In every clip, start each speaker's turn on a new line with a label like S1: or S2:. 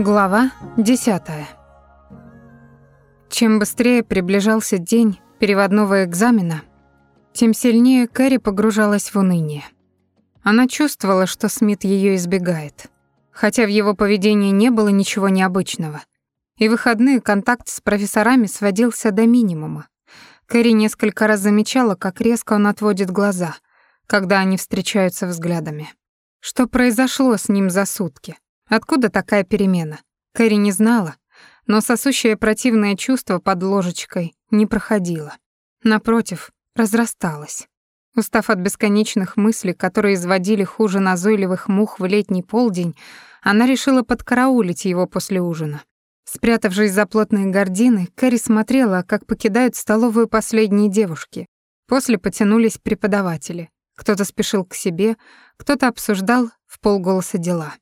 S1: Глава 10. Чем быстрее приближался день переводного экзамена, тем сильнее Кэрри погружалась в уныние. Она чувствовала, что Смит ее избегает, хотя в его поведении не было ничего необычного. И выходные контакт с профессорами сводился до минимума. Кэрри несколько раз замечала, как резко он отводит глаза, когда они встречаются взглядами. Что произошло с ним за сутки? Откуда такая перемена? Кэрри не знала, но сосущее противное чувство под ложечкой не проходило. Напротив, разрасталось. Устав от бесконечных мыслей, которые изводили хуже назойливых мух в летний полдень, она решила подкараулить его после ужина. Спрятавшись за плотные гардины, Кэрри смотрела, как покидают столовую последние девушки. После потянулись преподаватели. Кто-то спешил к себе, кто-то обсуждал в полголоса дела.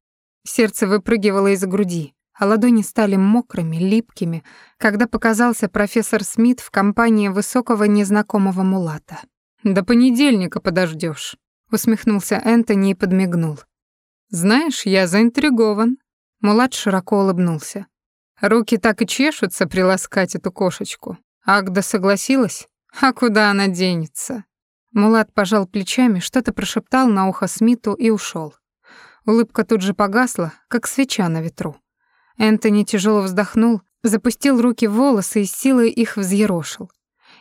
S1: Сердце выпрыгивало из груди, а ладони стали мокрыми, липкими, когда показался профессор Смит в компании высокого незнакомого мулата. «До понедельника подождешь, усмехнулся Энтони и подмигнул. «Знаешь, я заинтригован». Мулат широко улыбнулся. «Руки так и чешутся приласкать эту кошечку. Агда согласилась? А куда она денется?» Мулат пожал плечами, что-то прошептал на ухо Смиту и ушел. Улыбка тут же погасла, как свеча на ветру. Энтони тяжело вздохнул, запустил руки в волосы и силой их взъерошил.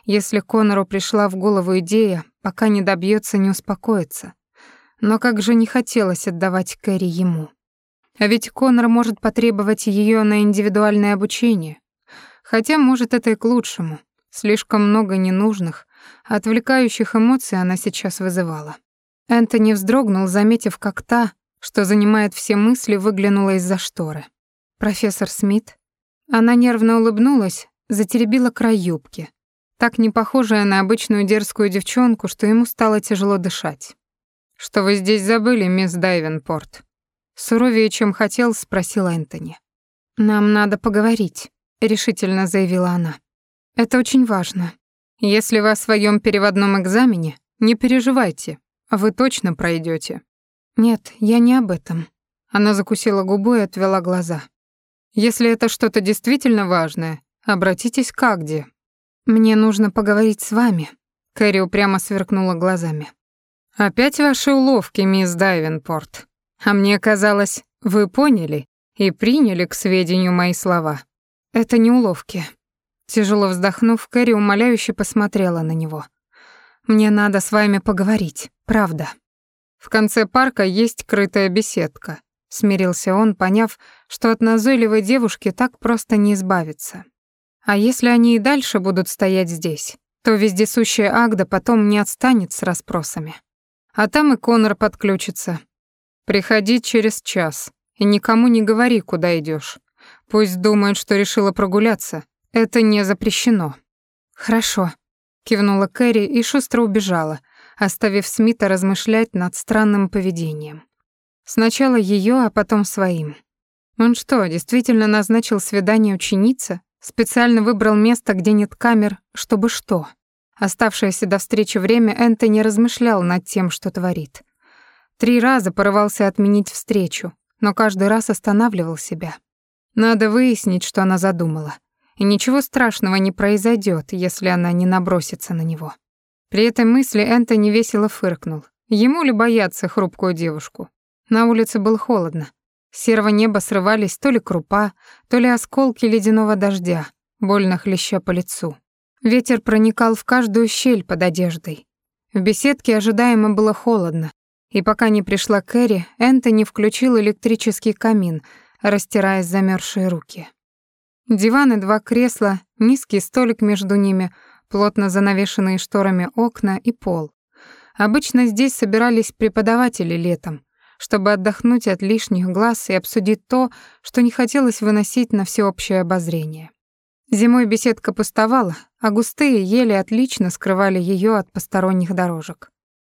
S1: Если Конору пришла в голову идея, пока не добьется, не успокоится. Но как же не хотелось отдавать Кэрри ему. А ведь Конор может потребовать ее на индивидуальное обучение. Хотя, может, это и к лучшему. Слишком много ненужных, отвлекающих эмоций она сейчас вызывала. Энтони вздрогнул, заметив, как та, что занимает все мысли, выглянула из-за шторы. «Профессор Смит?» Она нервно улыбнулась, затеребила край юбки, так не похожая на обычную дерзкую девчонку, что ему стало тяжело дышать. «Что вы здесь забыли, мисс Дайвенпорт?» Суровее, чем хотел, спросил Энтони. «Нам надо поговорить», — решительно заявила она. «Это очень важно. Если вы о своем переводном экзамене, не переживайте, вы точно пройдете. «Нет, я не об этом». Она закусила губу и отвела глаза. «Если это что-то действительно важное, обратитесь к Агде. Мне нужно поговорить с вами». Кэрри упрямо сверкнула глазами. «Опять ваши уловки, мисс Дайвенпорт. А мне казалось, вы поняли и приняли к сведению мои слова. Это не уловки». Тяжело вздохнув, Кэрри умоляюще посмотрела на него. «Мне надо с вами поговорить, правда». В конце парка есть крытая беседка. Смирился он, поняв, что от назойливой девушки так просто не избавиться. А если они и дальше будут стоять здесь, то вездесущая Агда потом не отстанет с расспросами. А там и Конор подключится. Приходи через час и никому не говори, куда идешь. Пусть думают, что решила прогуляться. Это не запрещено. Хорошо, кивнула Кэрри и шустро убежала, оставив Смита размышлять над странным поведением. Сначала ее, а потом своим. Он что, действительно назначил свидание ученице? Специально выбрал место, где нет камер, чтобы что? Оставшееся до встречи время Энтони размышлял над тем, что творит. Три раза порывался отменить встречу, но каждый раз останавливал себя. Надо выяснить, что она задумала. И ничего страшного не произойдет, если она не набросится на него. При этой мысли Энтони весело фыркнул. Ему ли бояться хрупкую девушку? На улице было холодно. С серого неба срывались то ли крупа, то ли осколки ледяного дождя, больно хлеща по лицу. Ветер проникал в каждую щель под одеждой. В беседке ожидаемо было холодно, и пока не пришла Кэрри, Энтони включил электрический камин, растирая замерзшие руки. Диван и два кресла, низкий столик между ними — плотно занавешенные шторами окна и пол. Обычно здесь собирались преподаватели летом, чтобы отдохнуть от лишних глаз и обсудить то, что не хотелось выносить на всеобщее обозрение. Зимой беседка пустовала, а густые ели отлично скрывали ее от посторонних дорожек.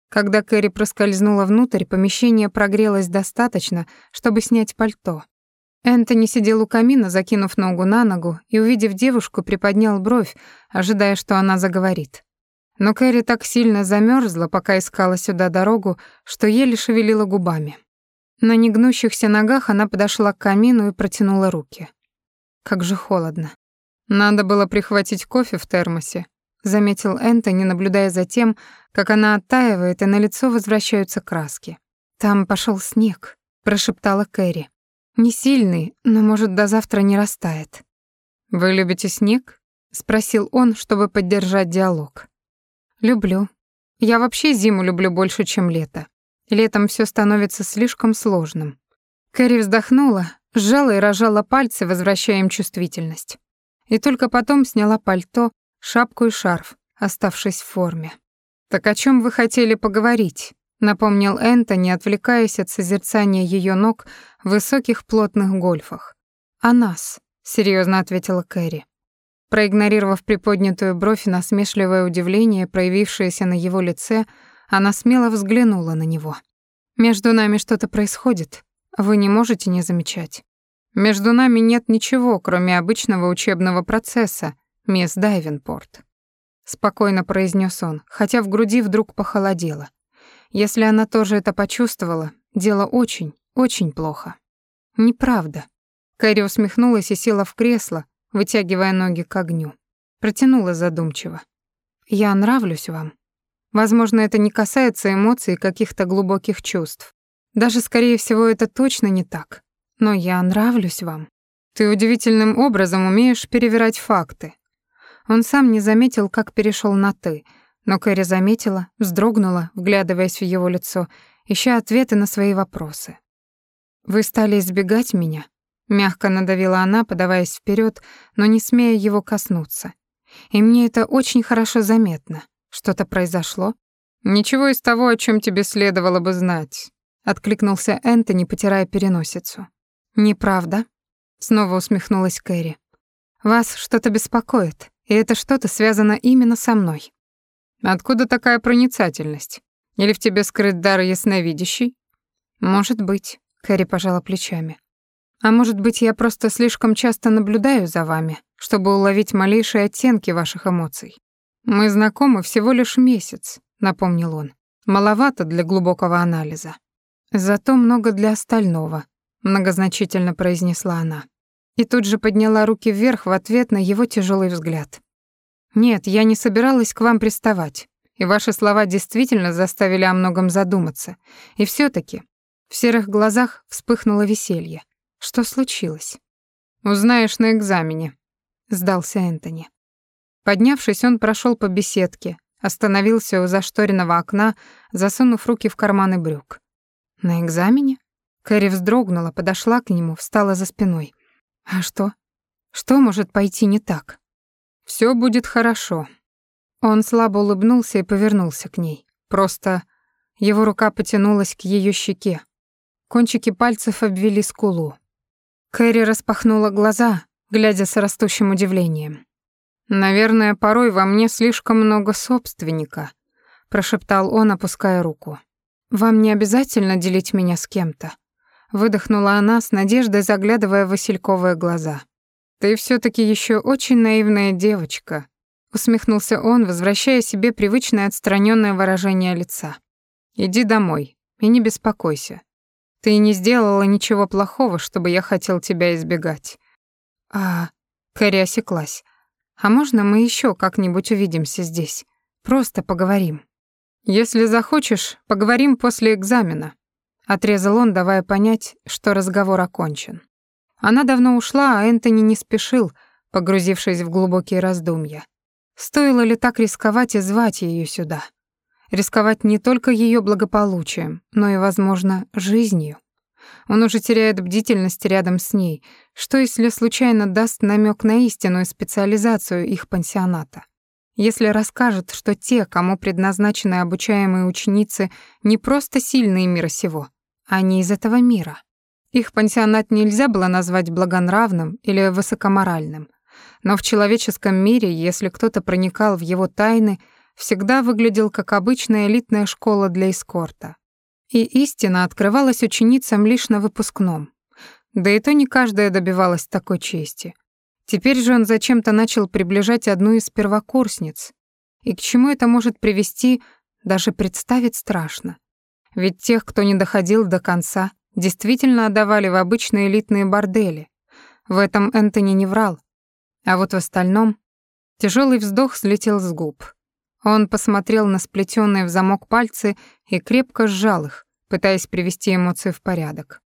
S1: Когда Кэрри проскользнула внутрь, помещение прогрелось достаточно, чтобы снять пальто. Энтони сидел у камина, закинув ногу на ногу, и, увидев девушку, приподнял бровь, ожидая, что она заговорит. Но Кэрри так сильно замерзла, пока искала сюда дорогу, что еле шевелила губами. На негнущихся ногах она подошла к камину и протянула руки. Как же холодно. Надо было прихватить кофе в термосе, заметил Энтони, наблюдая за тем, как она оттаивает, и на лицо возвращаются краски. Там пошел снег, прошептала Кэрри. Не сильный, но может до завтра не растает. Вы любите снег? спросил он, чтобы поддержать диалог. Люблю. Я вообще зиму люблю больше, чем лето. Летом все становится слишком сложным. Кэрри вздохнула, сжала и разжала пальцы, возвращая им чувствительность. И только потом сняла пальто, шапку и шарф, оставшись в форме. «Так о чем вы хотели поговорить?» — напомнил Энтони, отвлекаясь от созерцания ее ног в высоких плотных гольфах. «О нас», — серьезно ответила Кэрри. Проигнорировав приподнятую бровь и насмешливое удивление, проявившееся на его лице, она смело взглянула на него. «Между нами что-то происходит. Вы не можете не замечать. Между нами нет ничего, кроме обычного учебного процесса, мисс Дайвенпорт», — спокойно произнес он, хотя в груди вдруг похолодело. Если она тоже это почувствовала, дело очень, очень плохо. «Неправда». Кэрри усмехнулась и села в кресло, вытягивая ноги к огню. Протянула задумчиво. «Я нравлюсь вам. Возможно, это не касается эмоций и каких-то глубоких чувств. Даже, скорее всего, это точно не так. Но я нравлюсь вам. Ты удивительным образом умеешь перевирать факты. Он сам не заметил, как перешел на «ты», но Кэрри заметила, вздрогнула, вглядываясь в его лицо, ища ответы на свои вопросы. «Вы стали избегать меня?» Мягко надавила она, подаваясь вперед, но не смея его коснуться. «И мне это очень хорошо заметно. Что-то произошло?» «Ничего из того, о чем тебе следовало бы знать», — откликнулся Энтони, потирая переносицу. «Неправда?» — снова усмехнулась Кэрри. «Вас что-то беспокоит, и это что-то связано именно со мной». «Откуда такая проницательность? Или в тебе скрыт дар ясновидящий?» «Может быть», — Кэрри пожала плечами. «А может быть, я просто слишком часто наблюдаю за вами, чтобы уловить малейшие оттенки ваших эмоций. Мы знакомы всего лишь месяц», — напомнил он. «Маловато для глубокого анализа». «Зато много для остального», — многозначительно произнесла она. И тут же подняла руки вверх в ответ на его тяжелый взгляд. «Нет, я не собиралась к вам приставать, и ваши слова действительно заставили о многом задуматься. И все таки в серых глазах вспыхнуло веселье. Что случилось?» «Узнаешь на экзамене», — сдался Энтони. Поднявшись, он прошел по беседке, остановился у зашторенного окна, засунув руки в карманы брюк. «На экзамене?» Кэрри вздрогнула, подошла к нему, встала за спиной. «А что? Что может пойти не так?» Все будет хорошо». Он слабо улыбнулся и повернулся к ней. Просто его рука потянулась к ее щеке. Кончики пальцев обвели скулу. Кэрри распахнула глаза, глядя с растущим удивлением. «Наверное, порой во мне слишком много собственника», — прошептал он, опуская руку. «Вам не обязательно делить меня с кем-то», — выдохнула она с надеждой, заглядывая в васильковые глаза. «Ты все таки еще очень наивная девочка», — усмехнулся он, возвращая себе привычное отстраненное выражение лица. «Иди домой и не беспокойся. Ты не сделала ничего плохого, чтобы я хотел тебя избегать». «А...» — Кэрри осеклась. «А можно мы еще как-нибудь увидимся здесь? Просто поговорим». «Если захочешь, поговорим после экзамена», — отрезал он, давая понять, что разговор окончен. Она давно ушла, а Энтони не спешил, погрузившись в глубокие раздумья. Стоило ли так рисковать и звать ее сюда? Рисковать не только ее благополучием, но и, возможно, жизнью. Он уже теряет бдительность рядом с ней. Что если случайно даст намек на истинную специализацию их пансионата? Если расскажет, что те, кому предназначены обучаемые ученицы, не просто сильные мира сего, не из этого мира. Их пансионат нельзя было назвать благонравным или высокоморальным. Но в человеческом мире, если кто-то проникал в его тайны, всегда выглядел как обычная элитная школа для эскорта. И истина открывалась ученицам лишь на выпускном. Да и то не каждая добивалась такой чести. Теперь же он зачем-то начал приближать одну из первокурсниц. И к чему это может привести, даже представить страшно. Ведь тех, кто не доходил до конца, действительно отдавали в обычные элитные бордели. В этом Энтони не врал. А вот в остальном тяжелый вздох слетел с губ. Он посмотрел на сплетенные в замок пальцы и крепко сжал их, пытаясь привести эмоции в порядок.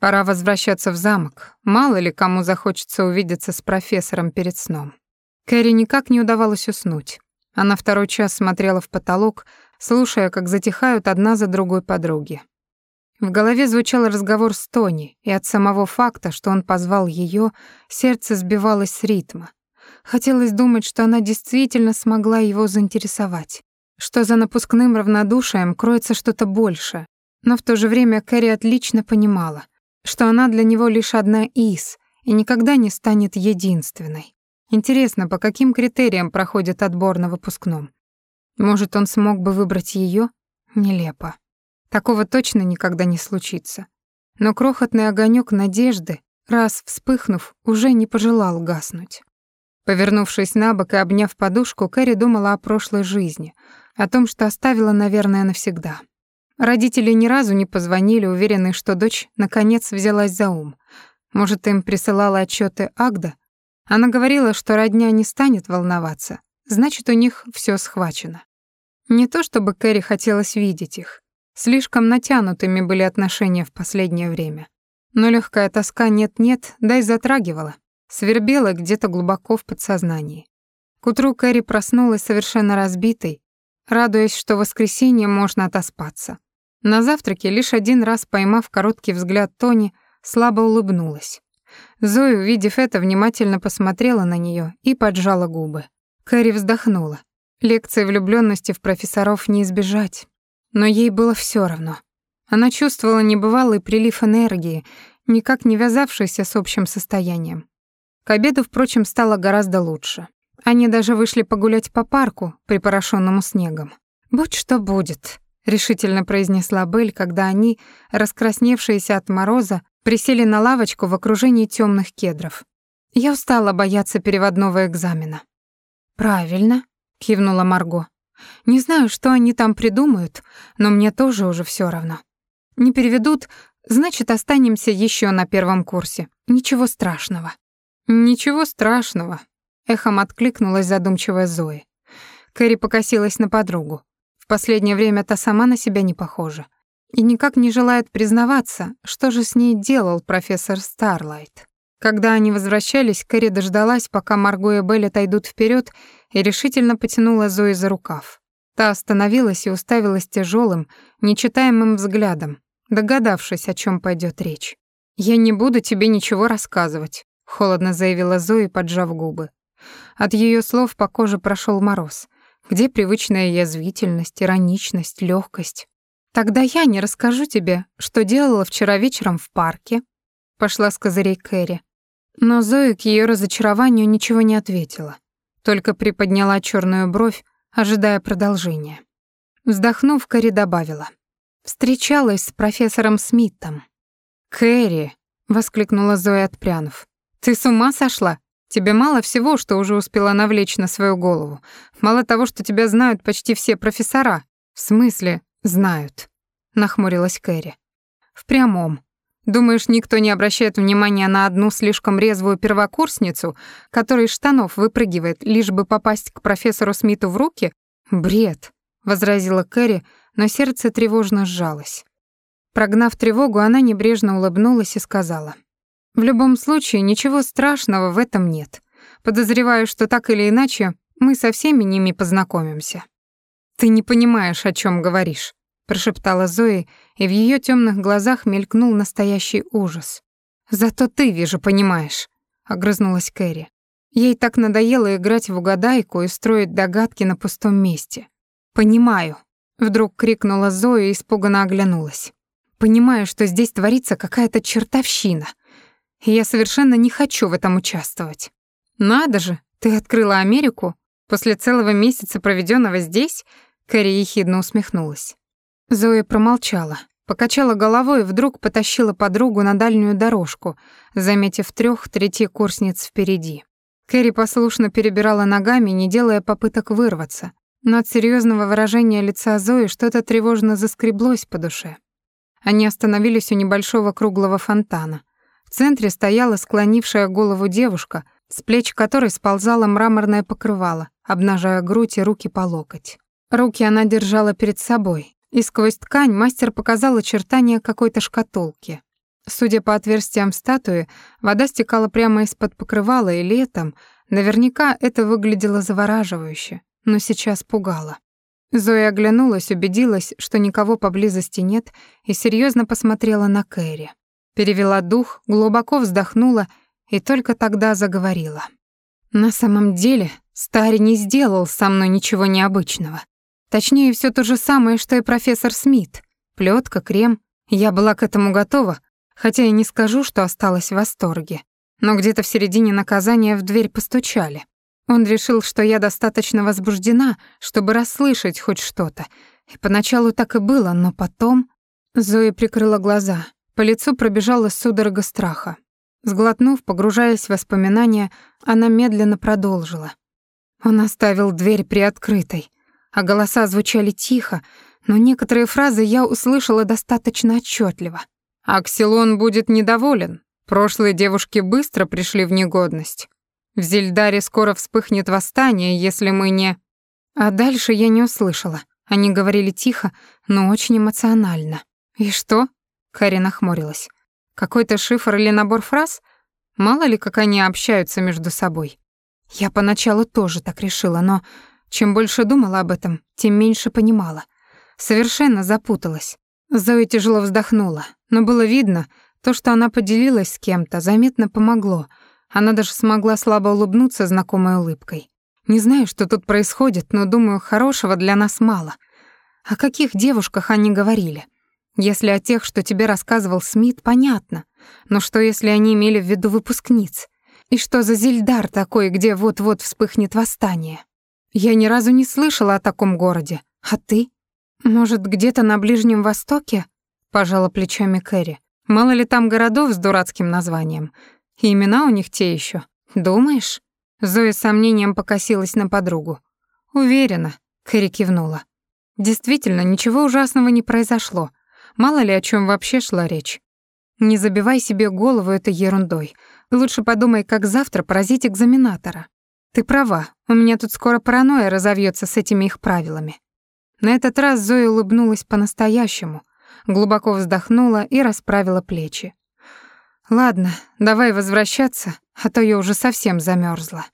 S1: Пора возвращаться в замок. Мало ли кому захочется увидеться с профессором перед сном. Кэрри никак не удавалось уснуть. Она второй час смотрела в потолок, слушая, как затихают одна за другой подруги. В голове звучал разговор с Тони, и от самого факта, что он позвал ее, сердце сбивалось с ритма. Хотелось думать, что она действительно смогла его заинтересовать, что за напускным равнодушием кроется что-то большее. Но в то же время Кэрри отлично понимала, что она для него лишь одна из и никогда не станет единственной. Интересно, по каким критериям проходит отбор на выпускном? Может, он смог бы выбрать ее? Нелепо. Такого точно никогда не случится. Но крохотный огонек надежды, раз вспыхнув, уже не пожелал гаснуть. Повернувшись на бок и обняв подушку, Кэрри думала о прошлой жизни, о том, что оставила, наверное, навсегда. Родители ни разу не позвонили, уверенные, что дочь наконец взялась за ум. Может, им присылала отчеты Агда? Она говорила, что родня не станет волноваться, значит, у них все схвачено. Не то чтобы Кэрри хотелось видеть их. Слишком натянутыми были отношения в последнее время. Но легкая тоска нет-нет, да и затрагивала, свербела где-то глубоко в подсознании. К утру Кэрри проснулась совершенно разбитой, радуясь, что в воскресенье можно отоспаться. На завтраке, лишь один раз поймав короткий взгляд Тони, слабо улыбнулась. Зоя, увидев это, внимательно посмотрела на нее и поджала губы. Кэрри вздохнула. Лекции влюблённости в профессоров не избежать. Но ей было всё равно. Она чувствовала небывалый прилив энергии, никак не вязавшийся с общим состоянием. К обеду, впрочем, стало гораздо лучше. Они даже вышли погулять по парку, припорошенному снегом. «Будь что будет», — решительно произнесла Белль, когда они, раскрасневшиеся от мороза, присели на лавочку в окружении темных кедров. Я устала бояться переводного экзамена. «Правильно», — кивнула Марго. Не знаю, что они там придумают, но мне тоже уже все равно. Не переведут, значит, останемся еще на первом курсе. Ничего страшного. Ничего страшного, эхом откликнулась задумчивая Зои. Кэрри покосилась на подругу. В последнее время та сама на себя не похожа и никак не желает признаваться, что же с ней делал профессор Старлайт. Когда они возвращались, Кэрри дождалась, пока Марго и Белль отойдут вперед, и решительно потянула Зои за рукав. Та остановилась и уставилась тяжелым, нечитаемым взглядом, догадавшись, о чем пойдет речь. «Я не буду тебе ничего рассказывать», — холодно заявила Зои, поджав губы. От ее слов по коже прошел мороз. Где привычная язвительность, ироничность, легкость? «Тогда я не расскажу тебе, что делала вчера вечером в парке», — пошла с козырей Кэрри. Но Зоя к ее разочарованию ничего не ответила, только приподняла черную бровь, ожидая продолжения. Вздохнув, Кэрри добавила. «Встречалась с профессором Смитом». «Кэрри!» — воскликнула Зоя, отпрянув. «Ты с ума сошла? Тебе мало всего, что уже успела навлечь на свою голову. Мало того, что тебя знают почти все профессора. В смысле знают?» — нахмурилась Кэрри. «В прямом. Думаешь, никто не обращает внимания на одну слишком резвую первокурсницу, которая из штанов выпрыгивает, лишь бы попасть к профессору Смиту в руки? Бред, возразила Кэрри, но сердце тревожно сжалось. Прогнав тревогу, она небрежно улыбнулась и сказала: "В любом случае, ничего страшного в этом нет. Подозреваю, что так или иначе мы со всеми ними познакомимся". Ты не понимаешь, о чем говоришь, прошептала Зои, и в ее темных глазах мелькнул настоящий ужас. «Зато ты, вижу, понимаешь», — огрызнулась Кэрри. Ей так надоело играть в угадайку и строить догадки на пустом месте. «Понимаю», — вдруг крикнула Зоя и испуганно оглянулась. «Понимаю, что здесь творится какая-то чертовщина, и я совершенно не хочу в этом участвовать. Надо же, ты открыла Америку после целого месяца, проведенного здесь?» Кэрри ехидно усмехнулась. Зоя промолчала, покачала головой и вдруг потащила подругу на дальнюю дорожку, заметив трёх третьекурсниц впереди. Кэрри послушно перебирала ногами, не делая попыток вырваться, но от серьёзного выражения лица Зои что-то тревожно заскреблось по душе. Они остановились у небольшого круглого фонтана. В центре стояла склонившая голову девушка, с плеч которой сползало мраморное покрывало, обнажая грудь и руки по локоть. Руки она держала перед собой, и сквозь ткань мастер показал очертания какой-то шкатулки. Судя по отверстиям статуи, вода стекала прямо из-под покрывала, и летом наверняка это выглядело завораживающе, но сейчас пугало. Зоя оглянулась, убедилась, что никого поблизости нет, и серьезно посмотрела на Кэрри. Перевела дух, глубоко вздохнула и только тогда заговорила. «На самом деле, Старый не сделал со мной ничего необычного. Точнее, все то же самое, что и профессор Смит. Плетка, крем. Я была к этому готова, хотя и не скажу, что осталась в восторге. Но где-то в середине наказания в дверь постучали. Он решил, что я достаточно возбуждена, чтобы расслышать хоть что-то. И поначалу так и было, но потом... Зоя прикрыла глаза. По лицу пробежала судорога страха. Сглотнув, погружаясь в воспоминания, она медленно продолжила. Он оставил дверь приоткрытой, а голоса звучали тихо, но некоторые фразы я услышала достаточно отчетливо. «Аксилон будет недоволен. Прошлые девушки быстро пришли в негодность. В Зельдаре скоро вспыхнет восстание, если мы не...» А дальше я не услышала. Они говорили тихо, но очень эмоционально. «И что?» — Кари нахмурилась. «Какой-то шифр или набор фраз? Мало ли, как они общаются между собой. Я поначалу тоже так решила, но чем больше думала об этом, тем меньше понимала. Совершенно запуталась. Зоя тяжело вздохнула, но было видно, то, что она поделилась с кем-то, заметно помогло. Она даже смогла слабо улыбнуться знакомой улыбкой. Не знаю, что тут происходит, но думаю, хорошего для нас мало. О каких девушках они говорили? Если о тех, что тебе рассказывал Смит, понятно. Но что, если они имели в виду выпускниц? И что за Зельдар такой, где вот-вот вспыхнет восстание? Я ни разу не слышала о таком городе. А ты? Может, где-то на Ближнем Востоке? Пожала плечами Кэрри. Мало ли там городов с дурацким названием. И имена у них те еще. Думаешь? Зоя с сомнением покосилась на подругу. Уверена, Кэрри кивнула. Действительно, ничего ужасного не произошло. Мало ли о чем вообще шла речь. Не забивай себе голову этой ерундой. Лучше подумай, как завтра поразить экзаменатора. Ты права, у меня тут скоро паранойя разовьется с этими их правилами. На этот раз Зоя улыбнулась по-настоящему, глубоко вздохнула и расправила плечи. Ладно, давай возвращаться, а то я уже совсем замерзла.